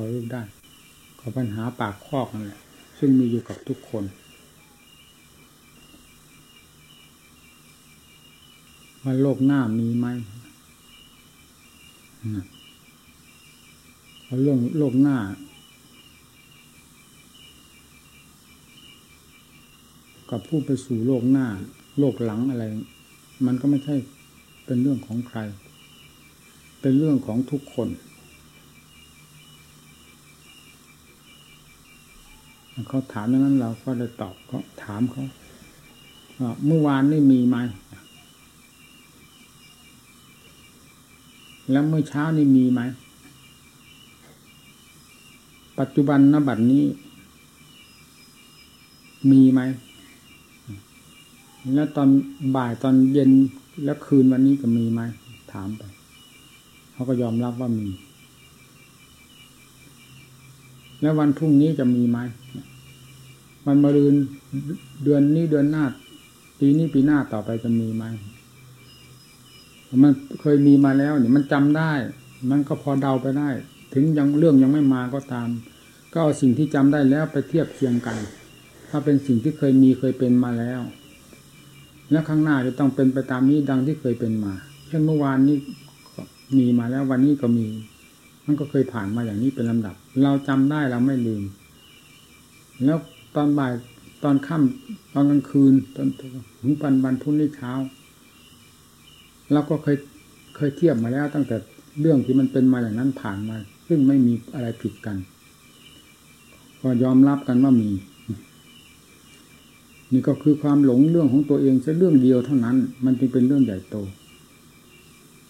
อรู้ได้ก็ปัญหาปากคอกนั่นแหละซึ่งมีอยู่กับทุกคน ว่าโลกหน้ามีไหมเพราะเรื่องโลกหน้า กับผู้ไปสู่โลกหน้า โลกหลังอะไร มันก็ไม่ใช่เป็นเรื่องของใคร เป็นเรื่องของทุกคน เขาถามอย่างนั้นเราก็เลยตอบก็ถามเขาว่าเมื่อวานนี่มีไหมแล้วเมื่อเช้านี่มีไหม ปัจจุบันนบัดนี้ มีไหม แล้วตอนบ่ายตอนเย็นแล้วคืนวันนี้ก็มีไหม ถามไป เขาก็ยอมรับว่ามี แล้ววันพรุ่งนี้จะมีไหม มันมารืนเดือนนี้เดือนหน้าปีนี้ปีหน้าต่อไปจะมีไหมมันเคยมีมาแล้วเนี่ยมันจำได้ มันก็พอเดาไปได้ ถึงยังเรื่องยังไม่มาก็ตาม ก็เอาสิ่งที่จำได้แล้วไปเทียบเคียงกัน ถ้าเป็นสิ่งที่เคยมีเคยเป็นมาแล้ว แล้วข้างหน้าจะต้องเป็นไปตามนี้ดังที่เคยเป็นมาเช่นเมื่อวานนี้มีมาแล้ววันนี้ก็มี มันก็เคยผ่านมาอย่างนี้เป็นลำดับ เราจำได้เราไม่ลืม แล้ว ตอนบ่ายตอนค่ำตอนกลางคืนตอนถึงปันบันพุ่นนี้เช้าเราก็เคยเคยเทียบมาแล้วตั้งแต่เรื่องที่มันเป็นมาอย่างนั้นผ่านมา ซึ่งไม่มีอะไรผิดกัน ก็ยอมรับกันว่ามี นี่ก็คือความหลงเรื่องของตัวเองแค่เรื่องเดียวเท่านั้น มันจึงเป็นเรื่องใหญ่โต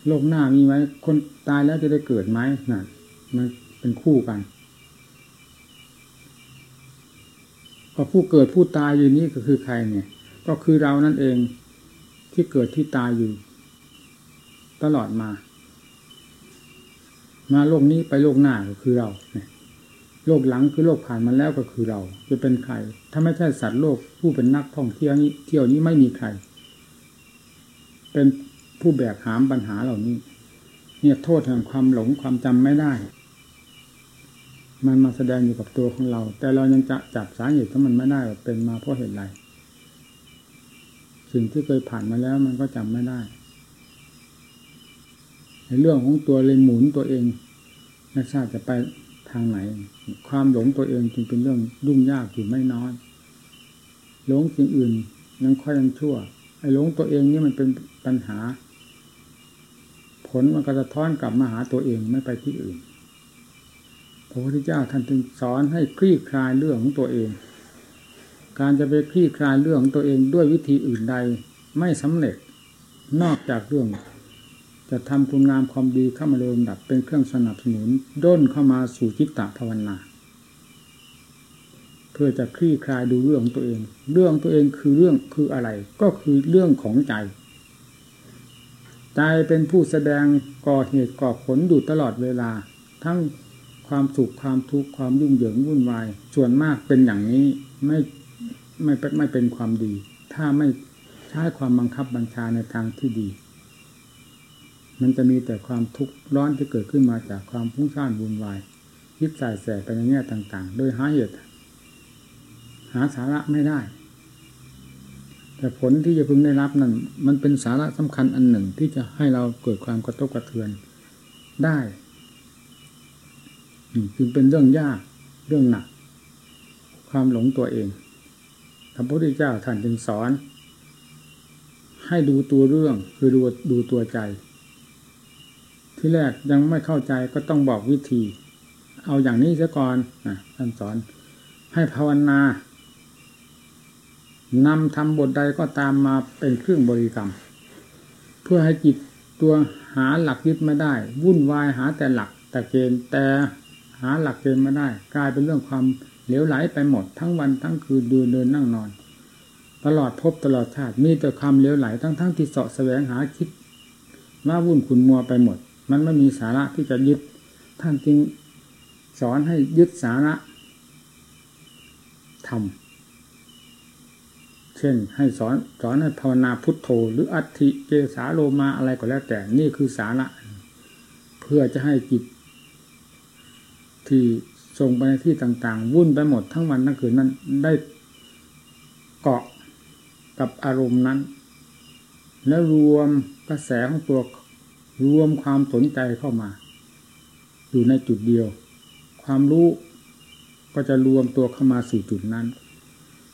โลกหน้ามีไหมคนตายแล้วจะได้เกิดไหมน่ะมันเป็นคู่กัน ก็ผู้เกิดผู้ตายอยู่นี่ก็คือใครเนี่ย ก็คือเรานั่นเองที่เกิดที่ตายอยู่ ตลอดมา มาโลกนี้ไปโลกหน้าก็คือเราเนี่ยโลกหลังคือโลกผ่านมาแล้วก็คือเรา จะเป็นใคร ถ้าไม่ใช่สัตว์โลกผู้เป็นนักท่องเที่ยวนี้เที่ยวนี้ไม่มีใคร เป็นผู้แบกหามปัญหาเหล่านี้ เนี่ยโทษแห่งความหลงความจำไม่ได้ มันมาแสดงอยู่กับตัวของเรา แต่เรายังจะจับสาเหตุของมันไม่ได้ว่าเป็นมาเพราะเหตุไรสิ่งที่เคยผ่านมาแล้วมันก็จำไม่ได้ ในเรื่องของตัวเลยหมุนตัวเองไม่ทราบจะไปทางไหน ความหลงตัวเองจึงเป็นเรื่องยุ่งยากอยู่ไม่น้อยหลงสิ่งอื่นยังค่อยยังชั่ว ไอ้หลงตัวเองนี่มันเป็นปัญหา ผลมันก็จะท้อนกลับมาหาตัวเองไม่ไปที่อื่น พระพุทธเจ้าท่านจึงสอนให้คลี่คลายเรื่องของตัวเอง การจะไปคลี่คลายเรื่องของตัวเองด้วยวิธีอื่นใดไม่สำเร็จนอกจากเรื่อง จะทำคุณงามความดีเข้ามาโดยลำดับเป็นเครื่องสนับสนุนด้นเข้ามาสู่จิตตภาวนา เพื่อจะคลี่คลายดูเรื่องตัวเอง เรื่องตัวเองคือเรื่องคืออะไร ก็คือเรื่องของใจใจเป็นผู้แสดงก่อเหตุก่อผลอยู่ตลอดเวลา ทั้ง ความสุขความทุกข์ความยุ่งเหยิงวุ่นวาย ส่วนมากเป็นอย่างนี้ไม่ไม่ไม่เป็นความดี ถ้าไม่ใช้ความบังคับบัญชาในทางที่ดี มันจะมีแต่ความทุกข์ร้อนที่เกิดขึ้นมาจากความพุ่งสร้างวุ่นวายคิดใส่แสบไปในแง่ต่าง ๆ โดยหาเหตุหาสาระไม่ได้ แต่ผลที่จะพึงได้รับนั้น มันเป็นสาระสำคัญอันหนึ่งที่จะให้เราเกิดความกระทบกระเทือนได้ จึงเป็นเรื่องยากเรื่องหนัก ความหลงตัวเองพระพุทธเจ้าท่านจึงสอน ให้ดูตัวเรื่องคือดูดูตัวใจ ที่แรกยังไม่เข้าใจก็ต้องบอกวิธี เอาอย่างนี้ซะก่อนท่านสอน ให้ภาวนานำทำบทใดก็ตามมาเป็นเครื่องบริกรรม เพื่อให้จิตตัวหาหลักยึดไม่ได้ วุ่นวายหาแต่หลักแต่เกณฑ์แต่ หาหลักเกณฑ์ไม่ได้ กลายเป็นเรื่องความเหลวไหลไปหมดทั้งวันทั้งคืนดินเดินนั่งนอน ตลอดพบตลอดชาติมีแต่ความเหลวไหลทั้งทั้งที่เสาะแสวงหาคิดว่าวุ่นขุนมัวไปหมด มันไม่มีสาระที่จะยึด ท่านจึงสอนให้ยึดสาระทำเช่น ให้สอนสอนให้ภาวนาพุทโธ หรืออัติเจสาโลมาอะไรก็แล้วแต่นี่คือสาระเพื่อจะให้จิต ที่ส่งไปในที่ต่างๆ วุ่นไปหมดทั้งวันทั้งคืนนั้นได้เกาะกับอารมณ์นั้น แล้วรวมกระแสของตัวรวมความสนใจเข้ามา อยู่ในจุดเดียว ความรู้ก็จะรวมตัวเข้ามาสู่จุดนั้น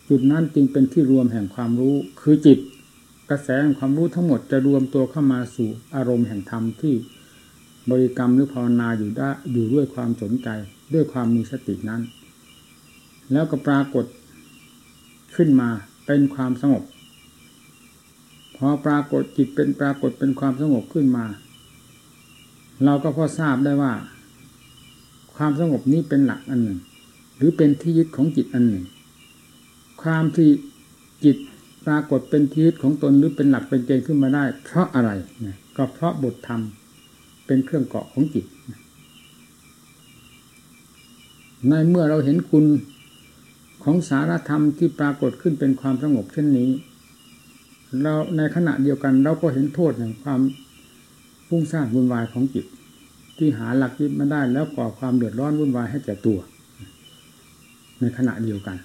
จุดนั้นจึงเป็นที่รวมแห่งความรู้ คือจิต กระแสแห่งความรู้ทั้งหมดจะรวมตัวเข้ามาสู่อารมณ์แห่งธรรมที่ บริกรรมหรือภาวนาอยู่ได้อยู่ด้วยความสนใจด้วยความมีสตินั้น แล้วก็ปรากฏขึ้นมาเป็นความสงบ พอปรากฏจิตเป็นปรากฏเป็นความสงบขึ้นมา เราก็พอทราบได้ว่า ความสงบนี้เป็นหลักอันหนึ่ง หรือเป็นที่ยึดของจิตอันหนึ่ง ความที่จิตปรากฏเป็นที่ยึดของตนหรือเป็นหลักเป็นเกณฑ์ขึ้นมาได้ เพราะอะไรก็เพราะบทธรรม เป็นเครื่องเกาะของจิต ในเมื่อเราเห็นคุณของสารธรรมที่ปรากฏขึ้นเป็นความสงบเช่นนี้ เราในขณะเดียวกันเราก็เห็นโทษแห่งความฟุ้งซ่านวุ่นวายของจิต ที่หาหลักยึดมาได้แล้วก่อความเดือดร้อนวุ่นวายให้แก่ตัว ในขณะเดียวกัน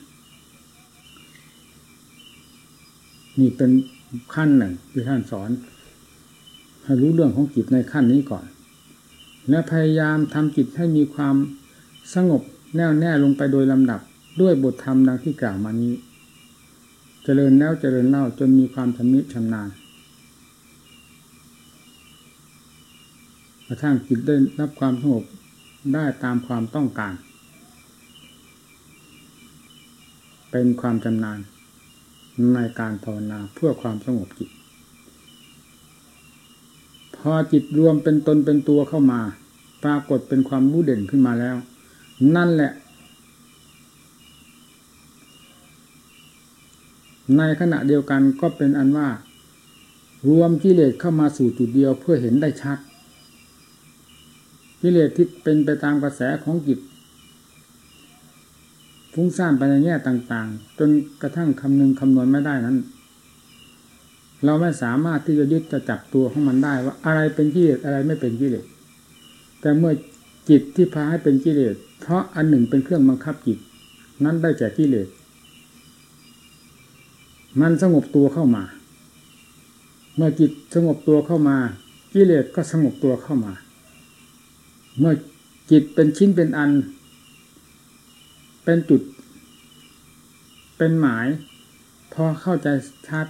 นี่เป็นขั้นหนึ่งที่ท่านสอน ให้รู้เรื่องของจิตในขั้นนี้ก่อน และพยายามทำจิตให้มีความสงบแน่วแน่ลงไปโดยลำดับด้วยบทธรรมดังที่กล่าวมานี้ เจริญแล้วเจริญเล่าจนมีความชำนิชำนาญกระทั่งจิตได้รับความสงบได้ตามความต้องการ เป็นความชำนาญในการภาวนาเพื่อความสงบจิต พอจิตรวมเป็นตนเป็นตัวเข้ามา ปรากฏเป็นความรู้เด่นขึ้นมาแล้ว นั่นแหละ ในขณะเดียวกันก็เป็นอันว่า รวมกิเลสเข้ามาสู่จุดเดียวเพื่อเห็นได้ชัดกิเลสที่เป็นไปตามกระแสของจิตฟุ้งซ่านไปในแง่ต่าง ๆ จนกระทั่งคำนึงคำนวณไม่ได้นั้น เราไม่สามารถที่จะยึดจะจับตัวของมันได้ว่าอะไรเป็นกิเลสอะไรไม่เป็นกิเลสแต่เมื่อจิตที่พาให้เป็นกิเลสเพราะอันหนึ่งเป็นเครื่องบังคับจิต นั้นได้แก่กิเลสมันสงบตัวเข้ามา เมื่อจิตสงบตัวเข้ามา กิเลสก็สงบตัวเข้ามา เมื่อจิตเป็นชิ้นเป็นอัน เป็นจุด เป็นหมาย พอเข้าใจชัด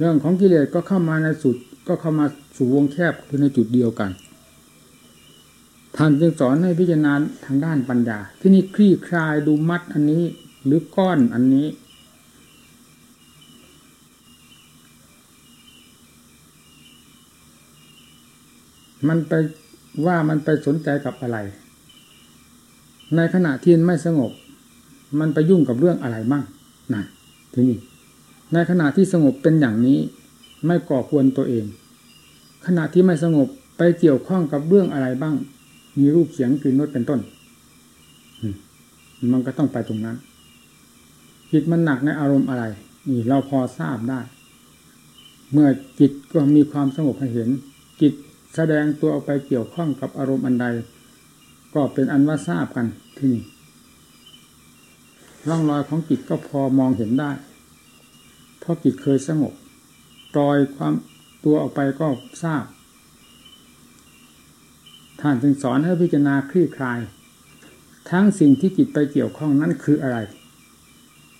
เรื่องของกิเลสก็เข้ามาในสุดก็เข้ามาสู่วงแคบคือในจุดเดียวกันท่านจึงสอนให้พิจารณาทางด้านปัญญา ที่นี่คลี่คลายดูมัดอันนี้ หรือก้อนอันนี้ มันไปว่ามันไปสนใจกับอะไร ในขณะที่ไม่สงบ มันไปยุ่งกับเรื่องอะไรบ้างนั่นทีนี้ ในขณะที่สงบเป็นอย่างนี้ ไม่ก่อควรตัวเอง ขณะที่ไม่สงบไปเกี่ยวข้องกับเรื่องอะไรบ้าง มีรูปเสียงกลิ่นรสเป็นต้นมันก็ต้องไปตรงนั้นจิตมันหนักในอารมณ์อะไร นี่เราพอทราบได้ เมื่อจิตก็มีความสงบให้เห็น จิตแสดงตัวออกไปเกี่ยวข้องกับอารมณ์อันใด ก็เป็นอันว่าทราบกันที่นี่ร่องรอยของจิตก็พอมองเห็นได้ ราะจิตเคยสงบปล่อยความตัวออกไปก็ทราบ ท่านจึงสอนให้พิจารณาคลี่คลาย ทั้งสิ่งที่จิตไปเกี่ยวข้องนั้นคืออะไร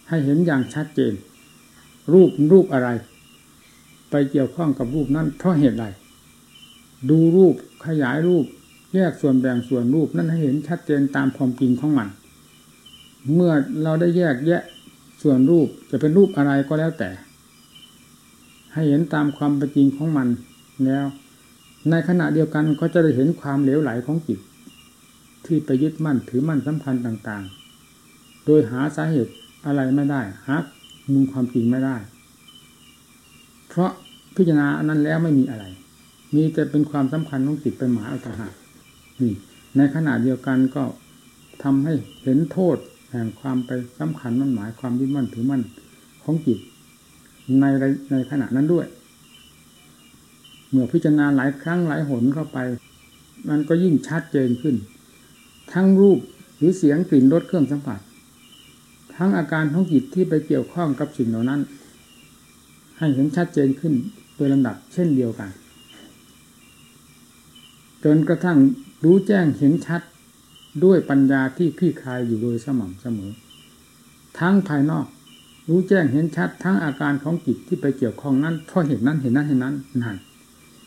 ให้เห็นอย่างชัดเจน รูปรูปอะไร ไปเกี่ยวข้องกับรูปนั้นเพราะเหตุใดดูรูปขยายรูป แยกส่วนแบ่งส่วนรูปนั้นให้เห็นชัดเจนตามความจริงของมัน เมื่อเราได้แยกแยะ ส่วนรูปจะเป็นรูปอะไรก็แล้วแต่ ให้เห็นตามความเป็นจริงของมันแล้ว ในขณะเดียวกันก็จะได้เห็นความเหลวไหลของจิต ที่ไปยึดมั่นถือมั่นสำคัญต่างๆ โดยหาสาเหตุอะไรไม่ได้หามุมความจริงไม่ได้ เพราะพิจารณาอันนั้นแล้วไม่มีอะไร มีแต่เป็นความสำคัญของจิตเป็นหมายเอาต่างหากนี่ในขณะเดียวกันก็ทำให้เห็นโทษ แห่งความไปสำคัญมั่นหมายความยึดมั่นถือมั่นของจิตในในขณะนั้นด้วย เมื่อพิจารณาหลายครั้งหลายหนเข้าไป มันก็ยิ่งชัดเจนขึ้น ทั้งรูปหรือเสียงกลิ่นรสเครื่องสัมผัส ทั้งอาการของจิตที่ไปเกี่ยวข้องกับสิ่งเหล่านั้น ให้เห็นชัดเจนขึ้นโดยลำดับเช่นเดียวกัน จนกระทั่งรู้แจ้งเห็นชัด ด้วยปัญญาที่คลี่คลายอยู่โดยสม่ำเสมอ ทั้งภายนอก รู้แจ้งเห็นชัด ทั้งอาการของจิตที่ไปเกี่ยวข้องนั้นเพราะเหตุนั้นเห็นนั้นเห็นนั้นนั่น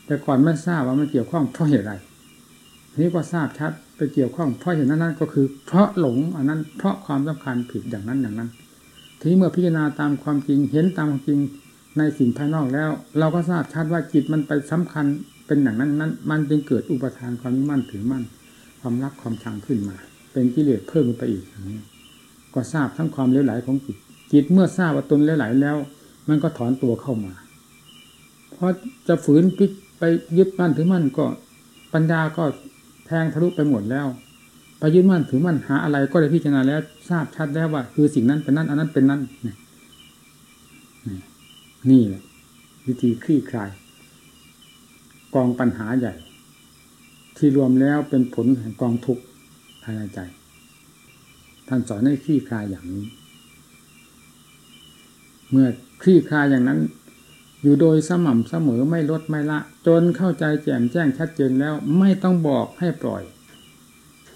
แต่ก่อนไม่ทราบว่ามันเกี่ยวข้องเพราะเหตุอะไรนี้ก็ทราบชัดไปเกี่ยวข้องเพราะเหตุนั้นนั้นก็คือ เพราะหลงอันนั้น เพราะความสำคัญผิดอย่างนั้นอย่างนั้น ทีเมื่อพิจารณาตามความจริงเห็นตามความจริงในสิ่งภายนอกแล้ว เราก็ทราบชัดว่าจิตมันไปสำคัญเป็นอย่างนั้นนั้น มันจึงเกิดอุปทานความมั่นถือมั่น ความรักความชังขึ้นมา เป็นกิเลสเพิ่มขึ้นไปอีกอย่างนี้ ก็ทราบทั้งความเลวไหลของจิตจิตเมื่อทราบว่าตนเลวไหลแล้ว มันก็ถอนตัวเข้ามาเพราะจะฝืนพิไปยึดมั่นถือมั่นก็ปัญญาก็แทงทะลุไปหมดแล้วไปยึดมั่นถือมั่นหาอะไรก็ได้พิจารณาแล้ว ทราบชัดแล้วว่า คือสิ่งนั้นเป็นนั้นอันนั้นเป็นนั้นนี่นี่แหละวิธีคลี่คลาย กองปัญหาใหญ่ ที่รวมแล้วเป็นผลแห่งกองทุกข์ภายในใจ ท่านสอนให้คลี่คลายอย่างนี้ เมื่อคลี่คลายอย่างนั้น อยู่โดยสม่ำเสมอไม่ลดไม่ละ จนเข้าใจแจ่มแจ้งชัดเจนแล้วไม่ต้องบอกให้ปล่อย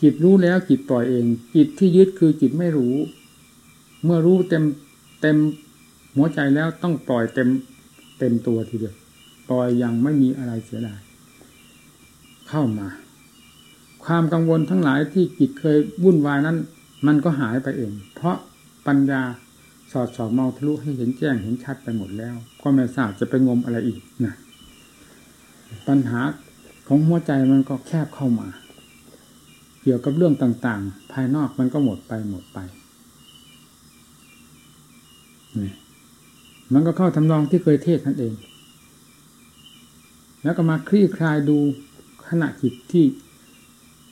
จิตรู้แล้วจิตปล่อยเอง จิตที่ยึดคือจิตไม่รู้ เมื่อรู้เต็มเต็มหัวใจแล้วต้องปล่อยเต็มเต็มตัวทีเดียวปล่อยอยังไม่มีอะไรเสียดาย เข้ามา ความกังวลทั้งหลายที่จิตเคยวุ่นวายนั้น มันก็หายไปเอง เพราะปัญญาสอดส่องมองทะลุให้เห็นแจ้งเห็นชัดไปหมดแล้ว ก็ไม่ทราบจะไปงมอะไรอีกนะปัญหาของหัวใจมันก็แคบเข้ามา เกี่ยวกับเรื่องต่างๆ ภายนอกมันก็หมดไปหมดไปมันก็เข้าทำนองที่เคยเทศนั่นเอง แล้วก็มาคลี่คลายดู ขณะจิตที่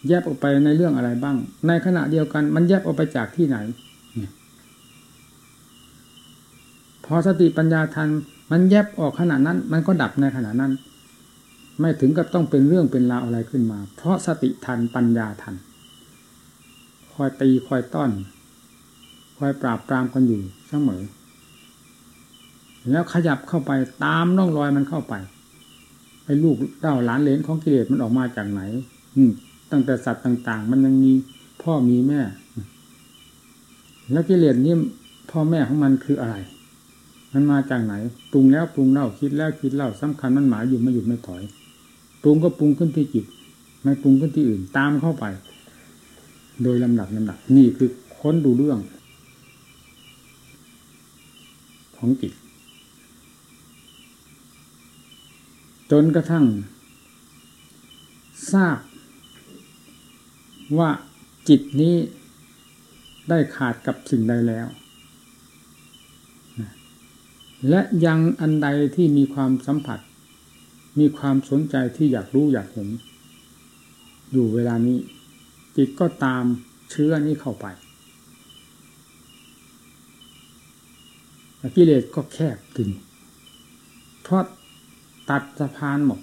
แยบออกไปในเรื่องอะไรบ้าง ในขณะเดียวกัน มันแยบออกไปจากที่ไหนพอสติปัญญาทันมันแยบออกขณะนั้น มันก็ดับในขณะนั้น ไม่ถึงกับต้องเป็นเรื่องเป็นราวอะไรขึ้นมา เพราะสติทันปัญญาทัน คอยตีคอยต้อน คอยปราบปรามกันอยู่เสมอ แล้วขยับเข้าไปตามน่องรอยมันเข้าไป ไอ้ลูกเต้าหลานเลนของกิเลสมันออกมาจากไหน อืมตั้งแต่สัตว์ต่าง ๆ มันยังมีพ่อมีแม่ แล้วกิเลสนี่พ่อแม่ของมันคืออะไร มันมาจากไหนปรุงแล้วปรุงเล่าคิดแล้วคิดเล่าสำคัญมันหมายอยู่ไม่หยุดไม่ถอยปรุงก็ปรุงขึ้นที่จิตไม่ปรุงขึ้นที่อื่นตามเข้าไป โดยลำดับลำดับนี่คือค้นดูเรื่อง ของจิต จนกระทั่ง ทราบ ว่าจิตนี้ได้ขาดกับสิ่งใดแล้ว และยังอันใดที่มีความสัมผัส มีความสนใจที่อยากรู้อยากเห็น อยู่เวลานี้ จิตก็ตามเชื้อนี้เข้าไปกิเลสก็แคบถึงเพราะ ตัดสะพานหมด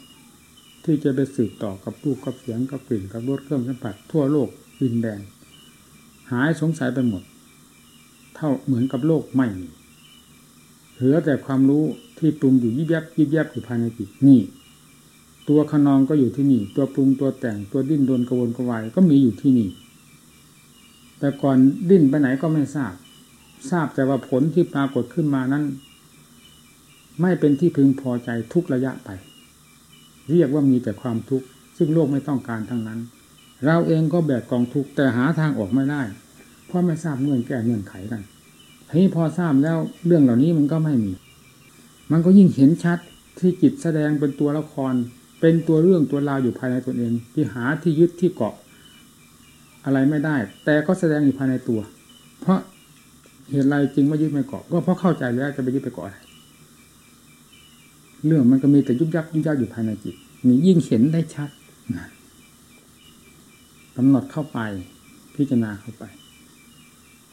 ที่จะไปสืบต่อกับรูปกับเสียงกับกลิ่นกับรสเครื่องสัมผัสทั่วโลกดินแดน หายสงสัยไปหมด เท่าเหมือนกับโลกไม่มีเหลือแต่ความรู้ที่ปรุงอยู่ยิบยับยิบยับอยู่ภายในจิตนี่ ตัวขนองก็อยู่ที่นี่ ตัวปรุงตัวแต่งตัวดิ้นโดนกระวนกระวายก็มีอยู่ที่นี่ แต่ก่อนดิ้นไปไหนก็ไม่ทราบ ทราบแต่ว่าผลที่ปรากฏขึ้นมานั้น ไม่เป็นที่พึงพอใจทุกระยะไป เรียกว่ามีแต่ความทุกข์ซึ่งโลกไม่ต้องการทั้งนั้น เราเองก็แบกกองทุกข์แต่หาทางออกไม่ได้ เพราะไม่ทราบเงื่อนแก้เงื่อนไขกันทีนี้พอทราบแล้วเรื่องเหล่านี้มันก็ไม่มี มันก็ยิ่งเห็นชัดที่จิตแสดงเป็นตัวละคร เป็นตัวเรื่องตัวราวอยู่ภายในตนเอง ที่หาที่ยึดที่เกาะ อะไรไม่ได้ แต่ก็แสดงอยู่ภายในตัว เพราะเหตุไรจริงไม่ยึดไม่เกาะก็เพราะเข้าใจแล้วจะไปยึดไปเกาะอะไร เรื่องมันก็มีแต่ยุบยับยุบยับอยู่ภายในจิตมียิ่งเห็นได้ชัดนะกำหนดเข้าไป พิจารณาเข้าไป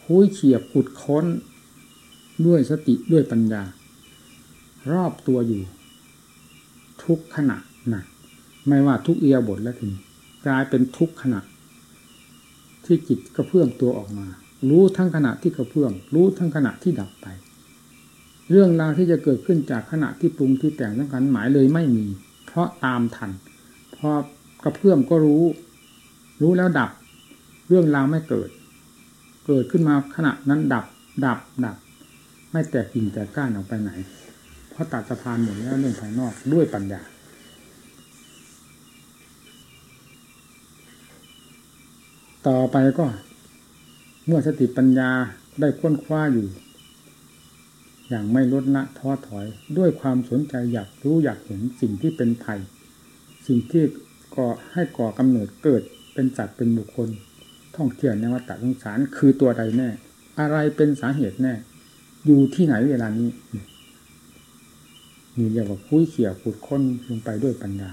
คุยเฉียบขุดค้น ด้วยสติด้วยปัญญา รอบตัวอยู่ ทุกขณะนะไม่ว่าทุกเอียบทแล้วทีกลายเป็นทุกขณะ ที่จิตกระเพื่อมตัวออกมา รู้ทั้งขณะที่กระเพื่อมรู้ทั้งขณะที่ดับไป เรื่องราวที่จะเกิดขึ้นจากขณะที่ปรุงที่แต่งทั้งกันหมายเลยไม่มี เพราะตามทันพอกระเพื่อมก็รู้ รู้แล้วดับ เรื่องราวไม่เกิด เกิดขึ้นมาขณะนั้นดับ ดับดับ ไม่แตกกิ่งแตกก้านออกไปไหน เพราะตัดสะพานหมดแล้วเรื่องภายนอกด้วยปัญญาต่อไปก็เมื่อสติปัญญาได้ค้นคว้าอยู่ อย่างไม่ลดละท้อถอย ด้วยความสนใจอยากรู้อยากเห็นสิ่งที่เป็นภัย สิ่งที่ก่อให้ก่อกำเนิดเกิดเป็นจัดเป็นบุคคล ท่องเที่ยวในวัฏสงสารคือตัวใดแน่ อะไรเป็นสาเหตุแน่ อยู่ที่ไหนเวลานี้นี่เรียกว่าคุยเขี่ยขุดค้นลงไปด้วยปัญญา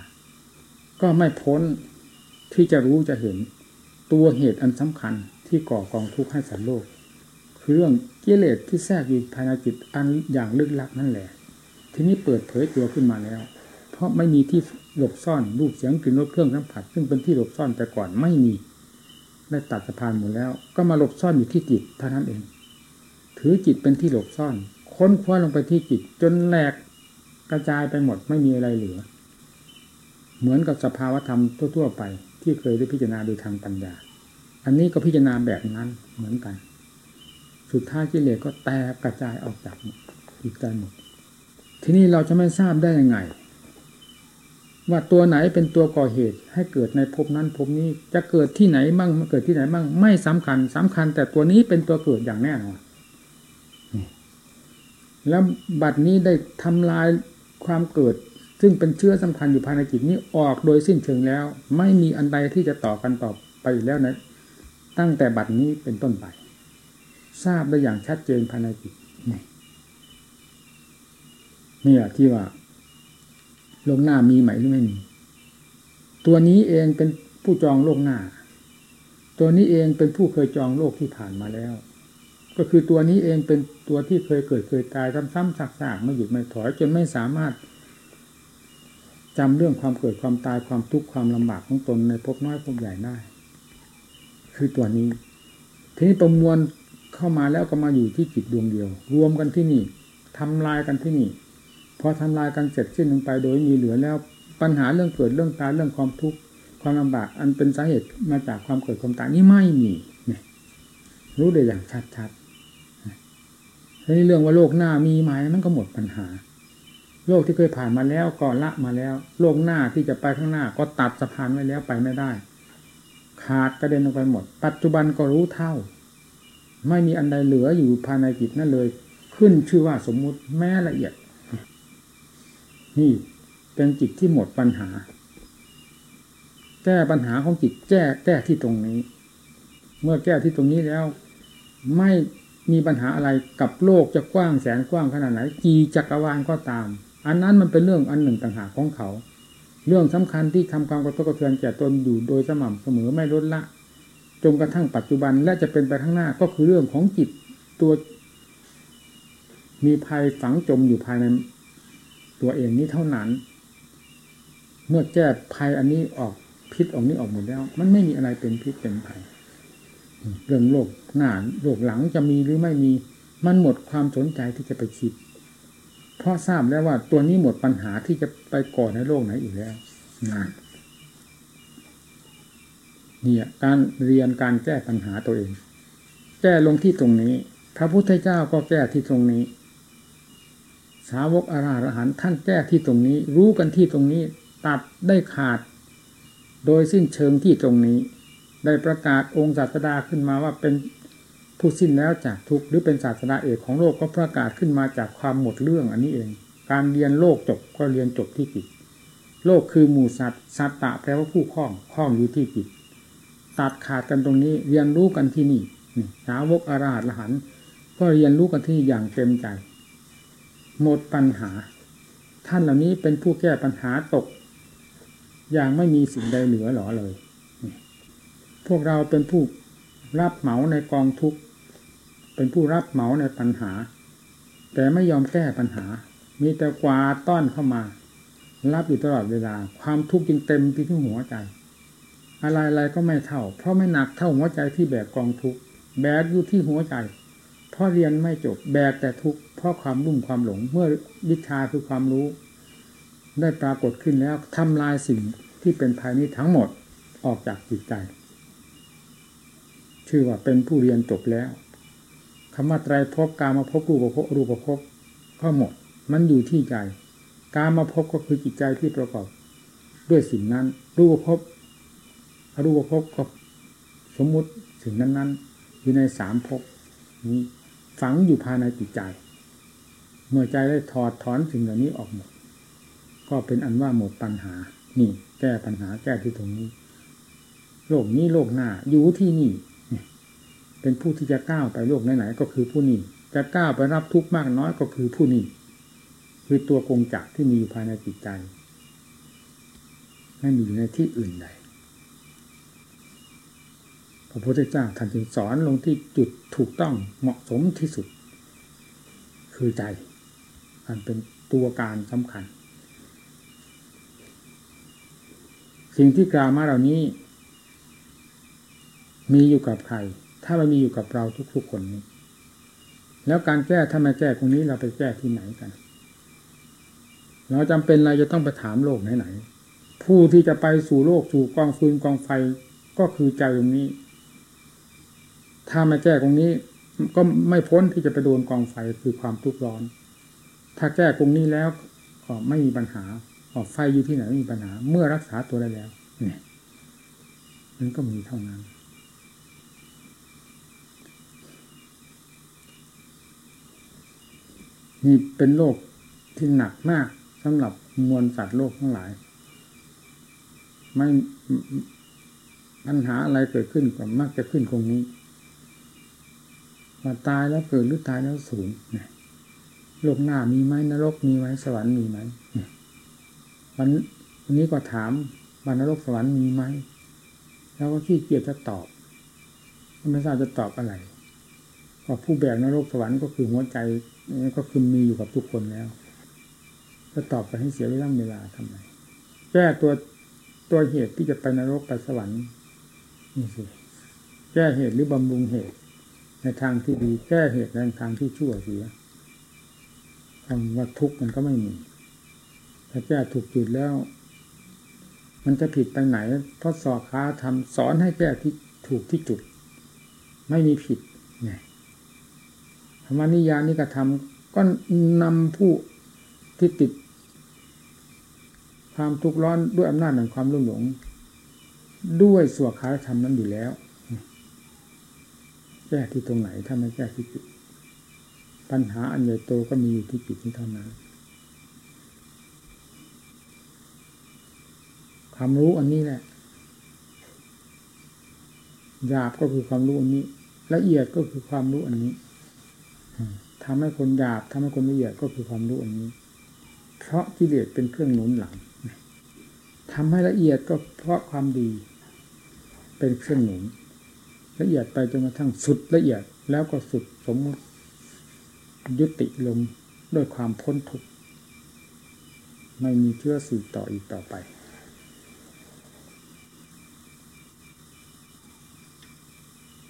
ก็ไม่พ้นที่จะรู้จะเห็นตัวเหตุอันสำคัญที่ก่อกองทุกข์ให้สัตว์โลก คือเรื่องกิเลสที่แทรกอยู่ภายในจิตอันอย่างลึกลับนั่นแหละ ทีนี้เปิดเผยตัวขึ้นมาแล้ว เพราะไม่มีที่หลบซ่อนรูปเสียงกลิ่นรสเครื่องสัมผัสซึ่งเป็นที่หลบซ่อนแต่ก่อนไม่มีได้ตัดสะพานหมดแล้ว ก็มาหลบซ่อนอยู่ที่จิตเท่านั้นเอง ถือจิตเป็นที่หลบซ่อน ค้นคว้าลงไปที่จิต จนแหลกกระจายไปหมดไม่มีอะไรเหลือ เหมือนกับสภาวธรรมทั่ว ๆ ไป ที่เคยได้พิจารณาโดยทางปัญญา อันนี้ก็พิจารณาแบบนั้นเหมือนกัน สุดท้ายกิเลสก็แตกกระจายออกจากจิตใจหมดทีนี้เราจะไม่ทราบได้ยังไง ว่าตัวไหนเป็นตัวก่อเหตุ ให้เกิดในภพนั้นภพนี้จะเกิดที่ไหนมั่งเกิดที่ไหนมั่งไม่สำคัญสำคัญ แต่ตัวนี้เป็นตัวเกิดอย่างแน่นอนแล้วบัดนี้ได้ทำลายความเกิด ซึ่งเป็นเชื้อสำคัญอยู่ภายในจิตนี้ออกโดยสิ้นเชิงแล้ว ไม่มีอันใดที่จะต่อกันต่อไปอีกแล้วนะตั้งแต่บัดนี้เป็นต้นไป ทราบได้อย่างชัดเจนภายในจิตนี่นี่แหละที่ว่า โลกหน้ามีไหมหรือไม่มี ตัวนี้เองเป็นผู้จองโลกหน้า ตัวนี้เองเป็นผู้เคยจองโลกที่ผ่านมาแล้ว ก็คือตัวนี้เองเป็นตัวที่เคยเกิดเคยตายซ้ำๆซักๆไม่หยุดไม่ถอยจนไม่สามารถจำเรื่องความเกิดความตายความทุกข์ความลำบากของตนในภพน้อยภพใหญ่ได้ คือตัวนี้ ทีนี้ประมวล เข้ามาแล้วก็มาอยู่ที่จิตดวงเดียว รวมกันที่นี่ทำลายกันที่นี่พอทำลายกันเสร็จสิ้นลงไป โดยมีเหลือแล้วปัญหาเรื่องเกิดเรื่องตายเรื่องความทุกข์ความลำบาก อันเป็นสาเหตุมาจากความเกิดความตายนี่ไม่มีเนี่ยรู้ได้อย่างชัดๆทีนี้เรื่องว่าโลกหน้ามีไหมมันก็หมดปัญหา โลกที่เคยผ่านมาแล้วก็ละมาแล้ว โลกหน้าที่จะไปข้างหน้า ก็ตัดสะพานไว้แล้วไปไม่ได้ ขาดกระเด็นออกไปหมด ปัจจุบันก็รู้เท่า ไม่มีอันใดเหลืออยู่ภายในจิตนั่นเลย ขึ้นชื่อว่าสมมุติแม้ละเอียด นี่เป็นจิตที่หมดปัญหา แก้ปัญหาของจิตแก้แก้ที่ตรงนี้ เมื่อแก้ที่ตรงนี้แล้ว ไม่มีปัญหาอะไรกับโลกจะกว้างแสนกว้างขนาดไหนกี่จักรวาลก็ตาม อันนั้นมันเป็นเรื่องอันหนึ่งต่างหากของเขา เรื่องสำคัญที่ทำความกระทบกระเทือนแก่ตนอยู่โดยสม่ำเสมอไม่ลดละ จนกระทั่งปัจจุบันและจะเป็นไปข้างหน้าก็คือเรื่องของจิตตัว มีภัยฝังจมอยู่ภายในตัวเองนี้เท่านั้น เมื่อแก้ภัยอันนี้ออกพิษออกนี้ออกหมดแล้ว มันไม่มีอะไรเป็นพิษเป็นภัยเรื่องโลกหน้าโลกหลังจะมีหรือไม่มีมันหมดความสนใจที่จะไปคิด เพราะทราบแล้วว่าตัวนี้หมดปัญหาที่จะไปก่อในโลกไหนอีกแล้วนาน เนี่ยการเรียนการแก้ปัญหาตัวเอง แก้ลงที่ตรงนี้ พระพุทธเจ้าก็แก้ที่ตรงนี้ สาวกอาราหันท่านแก้ที่ตรงนี้ รู้กันที่ตรงนี้ ตัดได้ขาด โดยสิ้นเชิงที่ตรงนี้ ได้ประกาศองค์ศาสดาขึ้นมาว่าเป็นผู้สิ้นแล้วจากทุกข์หรือเป็นศาสนาเอกของโลกก็ประกาศขึ้นมาจากความหมดเรื่องอันนี้เอง การเรียนโลกจบก็เรียนจบที่จิต โลกคือหมู่สัตว์สัตตะแปลว่าผู้คล้องคล้องอยู่ที่จิต ตัดขาดกันตรงนี้ เรียนรู้กันที่นี่สาวกอาราหัตละหันก็เรียนรู้กันที่อย่างเต็มใจ หมดปัญหา ท่านเหล่านี้เป็นผู้แก้ปัญหาตก อย่างไม่มีสิ่งใดเหลือหรอเลย พวกเราเป็นผู้รับเหมาในกองทุกข์เป็นผู้รับเหมาในปัญหา แต่ไม่ยอมแก้ปัญหา มีแต่กวาต้อนเข้ามา รับอยู่ตลอดเวลา ความทุกข์จึงเต็มที่ที่หัวใจ อะไรอะไรก็ไม่เท่า เพราะไม่หนักเท่าหัวใจที่แบกกองทุกแบกอยู่ที่หัวใจ เพราะเรียนไม่จบแบกแต่ทุกเพราะความรุ่มความหลง เมื่อวิชาคือความรู้ ได้ปรากฏขึ้นแล้วทำลายสิ่งที่เป็นภายนี้ทั้งหมดออกจากจิตใจ ชื่อว่าเป็นผู้เรียนจบแล้วคำว่าไตรภพการมาพบรูปภพรูปภพก็หมด มันอยู่ที่ใจ การมาพบก็คือจิตใจที่ประกอบ ด้วยสิ่งนั้น รูปภพ อรูปภพก็สมมุติสิ่งนั้น ๆ อยู่ในสามภพนี้ฝังอยู่ภายในจิตใจ เมื่อใจได้ถอดถอนสิ่งเหล่านี้ออกหมด ก็เป็นอันว่าหมดปัญหา นี่ แก้ปัญหาแก้ที่ตรงนี้ โลกนี้โลกหน้า อยู่ที่นี่ เป็นผู้ที่จะก้าวไปโลกไหนๆก็คือผู้นี้จะก้าวไปรับทุกข์มากน้อยก็คือผู้นี้คือตัวกงจักที่มีอยู่ภายในจิตใจไม่มีอยู่ในที่อื่นใด ระพุทธเจ้าท่านจึงสอนลงที่จุดถูกต้องเหมาะสมที่สุด คือใจอันเป็นตัวการสำคัญ สิ่งที่กล่าวมาเหล่านี้ มีอยู่กับใคร ถ้ามันมีอยู่กับเราทุกๆคนนี้ แล้วการแก้ถ้าไม่แก้ตรงนี้เราไปแก้ที่ไหนกัน เราจำเป็นเราจะต้องไปถามโลกไหนๆผู้ที่จะไปสู่โลกสู่กองฟืนกองไฟก็คือใจตรงนี้ ถ้าไม่แก้ตรงนี้ ก็ไม่พ้นที่จะไปโดนกองไฟคือความทุกข์ร้อน ถ้าแก้ตรงนี้แล้วก็ไม่มีปัญหาออไฟอยู่ที่ไหนไม่มีปัญหา เมื่อรักษาตัวได้แล้ว เนี่ยมันก็มีเท่านั้น นี่เป็นโลกที่หนักมากสำหรับมวลสัตว์โลกทั้งหลาย ไม่ปัญหาอะไรเกิดขึ้นก็มักจะขึ้นตรงนี้ ว่าตายแล้วเกิดหรือตายแล้วสูญโลกหน้ามีไหมนรกมีไหมสวรรค์มีไหมวันวันนี้ก็ถามว่านรกสวรรค์มีไหมแล้วก็ขี้เกียจจะตอบไม่ทราบจะตอบอะไรก็ผู้แบกนรกสวรรค์ก็คือหัวใจก็คือมีอยู่กับทุกคนแล้วจะตอบไปให้เสียเวลาเวลาทำไมแก้ตัวตัวเหตุที่จะไปนรกไปสวรรค์นี่สิแก้เหตุหรือบำรุงเหตุ ในทางที่ดีแก้เหตุในทางที่ชั่วเสียคำว่าทุกข์มันก็ไม่มี ถ้าแก้ถูกจุดแล้ว มันจะผิดไปไหน เพราะสอค้าทำสอนให้แก้ที่ถูกที่จุด ไม่มีผิดไงธรรมนิยานิกระทำก็นำผู้ที่ติด ความทุกข์ร้อนด้วยอำนาจแห่งความรุ่มหลง ด้วยสวขาธรรมนั้นอยู่แล้ว แก้ที่ตรงไหนถ้าไม่แก้ที่จิต ปัญหาอันใหญ่โตก็มีอยู่ที่จิตที่เท่านั้นความรู้อันนี้แหละหยาบก็คือความรู้อันนี้ ละเอียดก็คือความรู้อันนี้ทำให้คนหยาบทำให้คนละเอียดก็คือความรู้อันนี้ เพราะกิเลสเป็นเครื่องหนุนหลังทำให้ละเอียดก็เพราะความดี เป็นเครื่องหนุน ละเอียดไปจนกระทั่งสุดละเอียดแล้วก็สุดสมมติยุติลงด้วยความพ้นทุกข์ไม่มีเชื่อสืบต่ออีกต่อไป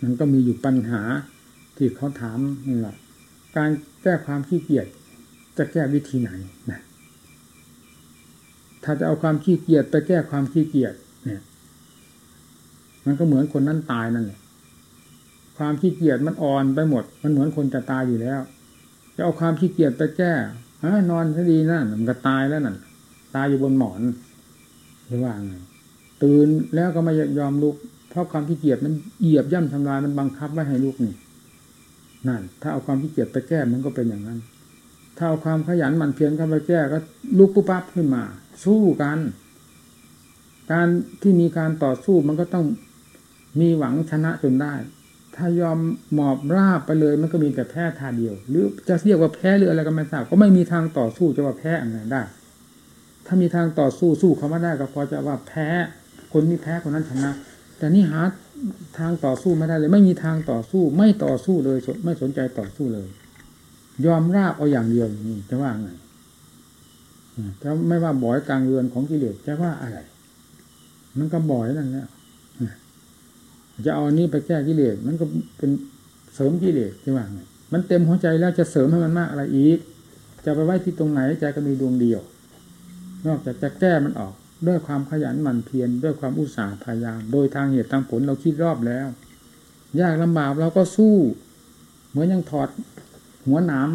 มันก็มีอยู่ปัญหาที่เขาถามนี่แหละการแก้ความขี้เกียจจะแก้วิธีไหนนะถ้าจะเอาความขี้เกียจไปแก้ความขี้เกียจเนี่ย มันก็เหมือนคนนั้นตายนั่นแหละ ความขี้เกียจมันอ่อนไปหมด มันเหมือนคนจะตายอยู่แล้ว จะเอาความขี้เกียจไปแก้นอนซะดีนั่นมันก็ตายแล้วนั่นตายอยู่บนหมอนหรือว่าไงตื่นแล้วก็ไม่ยอมลุก เพราะความขี้เกียจมันเหยียบย่ำทำลายมันบังคับไม่ให้ลุกนี่นั่น ถ้าเอาความขี้เกียจไปแก้มันก็เป็นอย่างนั้น ถ้าเอาความขยันหมั่นเพียรเข้าไปแก้ก็ลุกปุ๊บปั๊บขึ้นมา สู้กัน การที่มีการต่อสู้มันก็ต้องมีหวังชนะจนได้ ถ้ายอมหมอบราบไปเลย มันก็มีแต่แพ้ท่าเดียว หรือจะเรียกว่าแพ้หรืออะไรก็ไม่ทราบก็ไม่มีทางต่อสู้จะว่าแพ้อะไรได้ ถ้ามีทางต่อสู้สู้เขาไม่ได้ก็พอจะว่าแพ้คนนี้แพ้คนนั้นชนะ แต่นี่หาทางต่อสู้ไม่ได้เลย ไม่มีทางต่อสู้ ไม่ต่อสู้เลยไม่สนใจต่อสู้เลย ยอมราบเอาอย่างเดียวนี่จะว่าไงจะไม่ว่าบ่อยกลางเรือนของกิเลสจะว่าอะไร มันก็บ่อยนั่นแหละ จะเอาอันนี้ไปแก้กิเลสมันก็เป็นเสริมกิเลสที่ว่าไงมันเต็มหัวใจแล้วจะเสริมให้มันมากอะไรอีก จะไปไว้ที่ตรงไหนใจก็มีดวงเดียว นอกจากจะแก้มันออก ด้วยความขยันหมั่นเพียรด้วยความอุตสาห์พยายาม โดยทางเหตุทางผลเราคิดรอบแล้ว ยากลำบากเราก็สู้ เหมือนยังถอดหัวหนาม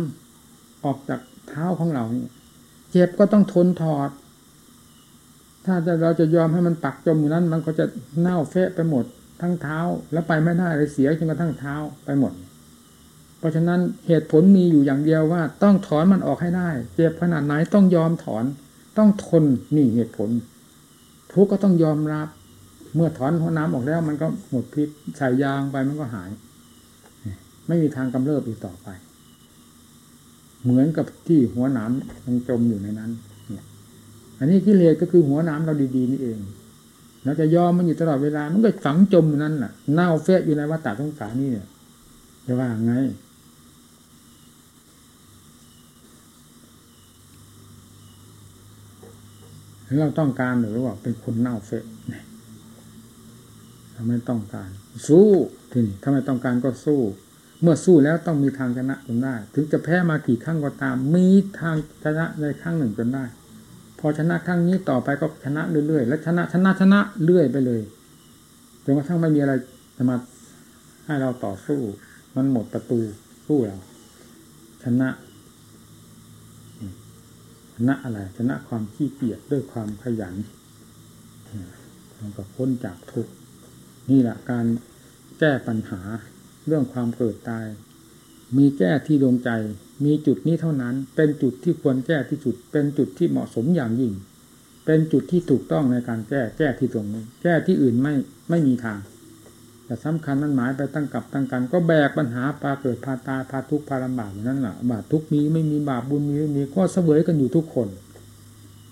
ออกจากเท้าของเราเจ็บก็ต้องทนถอด ถ้าจะเราจะยอมให้มันปักจมอยู่นั้น มันก็จะเน่าเฟะไปหมด ทั้งเท้าแล้วไปไม่ได้เลยเสียจนกระทั่งเท้าไปหมด เพราะฉะนั้นเหตุผลมีอยู่อย่างเดียวว่า ต้องถอนมันออกให้ได้ เจ็บขนาดไหนต้องยอมถอน ต้องทนนี่เหตุผล ทุกก็ต้องยอมรับ เมื่อถอนหัวน้ำออกแล้ว มันก็หมดพิษใส่ยางไปมันก็หาย ไม่มีทางกำเริบอีกต่อไป เหมือนกับที่หัวหนามยังจมอยู่ในนั้นเนี่ยอันนี้กิเลสก็คือหัวหนามเราดีๆนี่เอง เราจะยอมมันอยู่ตลอดเวลา มันก็ฝังจมนั่นน่ะเน่าเฟะอยู่ในวัฏฏะสงสารนี่เนี่ยจะว่าไง เราต้องการหรือว่าเป็นคนเน่าเฟะเราไม่ต้องการ สู้ทีนี้ถ้าไม่ต้องการก็สู้ เมื่อสู้แล้วต้องมีทางชนะจนได้ ถึงจะแพ้มากี่ครั้งก็ตาม มีทางชนะในครั้งหนึ่งจนได้ พอชนะครั้งนี้ต่อไปก็ชนะเรื่อยๆ แล้วชนะชนะชนะเรื่อยไปเลยจนกระทั่งไม่มีอะไรจะมาให้เราต่อสู้ มันหมดประตูสู้เราชนะชนะอะไรชนะความขี้เกียจด้วยความขยันมันก็พ้นจากทุกข์นี่แหละการแก้ปัญหาเรื่องความเกิดตาย มีแก้ที่ดวงใจ มีจุดนี้เท่านั้น เป็นจุดที่ควรแก้ที่จุด เป็นจุดที่เหมาะสมอย่างยิ่ง เป็นจุดที่ถูกต้องในการแก้แก้ที่ตรงนี้ แก้ที่อื่นไม่ไม่มีทาง แต่สำคัญนั้นหมายไปตั้งกับตั้งกัน ก็แบกปัญหาพาเกิดพาตายพาทุกข์พาลำบากอย่างนั่นแหละบาปทุกข์มีไม่มีบาปบุญมีไม่มีก็เสวยกันอยู่ทุกคน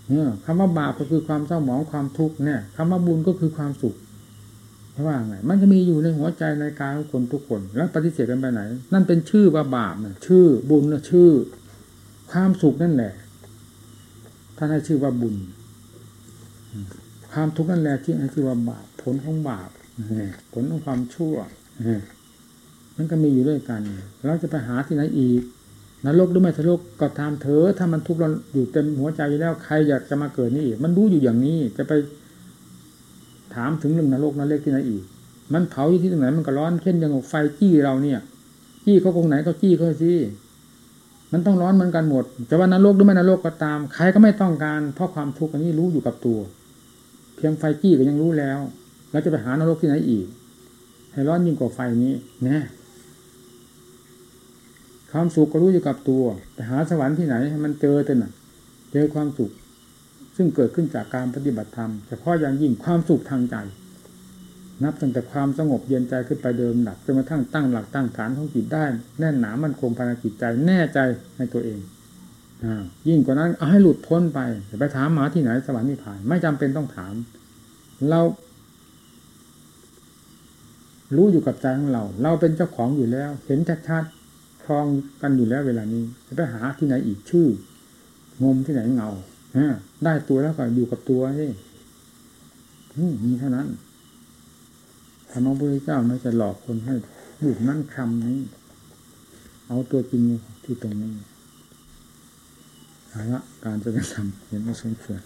เนี่ยคำว่าบาปก็คือความเศร้าหมองความทุกข์เนี่ยคำว่าบุญก็คือความสุข ว่าไงมันจะมีอยู่ในหัวใจในกายของคนทุกคน แล้วปฏิเสธกันไปไหน นั่นเป็นชื่อว่าบาปนะชื่อบุญนะชื่อ ความสุขนั่นแหละท่านให้ชื่อว่าบุญ ความทุกข์นั่นแหละที่ให้ชื่อว่าบาปผลของบาปผลของความชั่วมันก็มีอยู่ด้วยกันเราจะไปหาที่ไหนอีกนรกหรือไม่นรกก็ตามเถอถ้ามันทุกข์เราอยู่เต็มหัวใจอยู่แล้วใครอยากจะมาเกิดนี่อีกมันรู้อยู่อย่างนี้จะไป ถามถึงเรื่องนรกนรกที่ไหนอีก มันเผาอยู่ที่ตรงไหนมันก็ร้อนเช่นอย่างไฟจี้เราเนี่ย จี้เขาตรงไหนก็จี้เขาสิมันต้องร้อนเหมือนกันหมดจะว่านรกหรือไม่นรกก็ตาม ใครก็ไม่ต้องการเพราะความทุกข์อันนี้รู้อยู่กับตัว เพียงไฟจี้ก็ยังรู้แล้วแล้วจะไปหานรกที่ไหนอีก ให้ร้อนยิ่งกว่าไฟนี้แน่ความสุขก็รู้อยู่กับตัวไปหาสวรรค์ที่ไหนให้มันเจอเถอะนะเจอความสุข ซึ่งเกิดขึ้นจากการปฏิบัติธรรมเฉพาะอย่างยิ่งความสุขทางใจ นับตั้งแต่ความสงบเย็นใจขึ้นไปเดิมหลักจนกระทั่งตั้งหลักตั้งฐานของจิตได้แน่นหนามันคงภายในจิตใจแน่ใจในตัวเองอยิ่งกว่านั้นเอาให้หลุดพ้นไปไปถามหมาที่ไหนสวรรค์นิพพานไม่จำเป็นต้องถาม เรารู้อยู่กับใจของเรา เราเป็นเจ้าของอยู่แล้ว เห็นชัดๆคลองกันอยู่แล้วเวลานี้จะไปหาที่ไหนอีกชื่อ งมที่ไหนเงา ได้ตัวแล้วก็อยู่กับตัวนี่มีเท่านั้นธรรมบุรีเจ้าไม่จะหลอกคนให้บุกนั่นคำนี้ เอาตัวจริงที่ตรงนี้เอาละการจะทำเห็นว่าสมควร